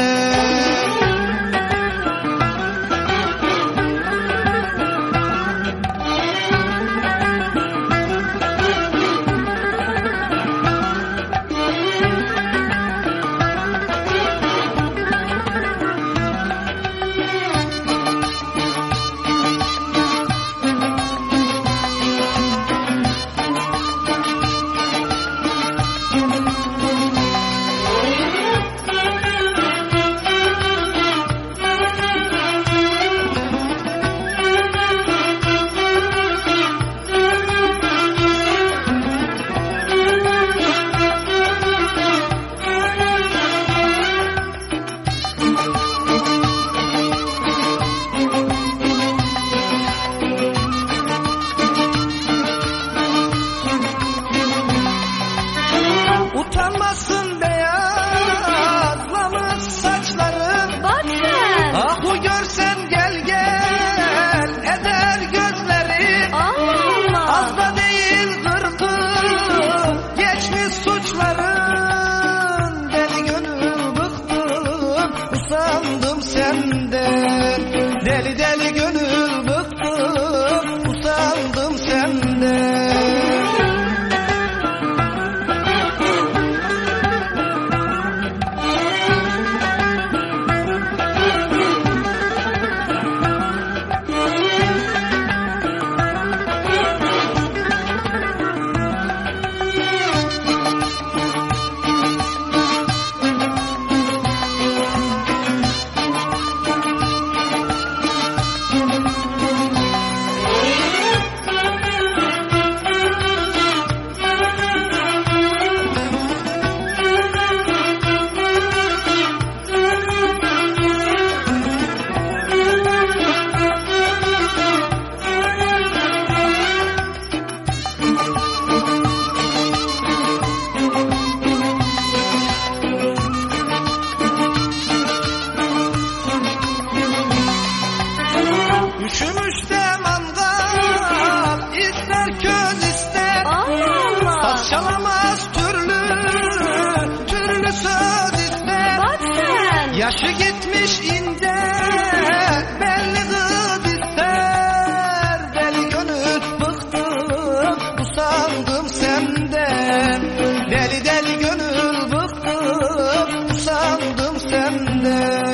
senden usandım Gümüş de mangal ister köz ister Parçalamaz türlü türlü söz ister. Yaşı gitmiş ince belli kız ister. Deli gönül bıktım usandım senden. Deli deli gönül bıktım usandım senden.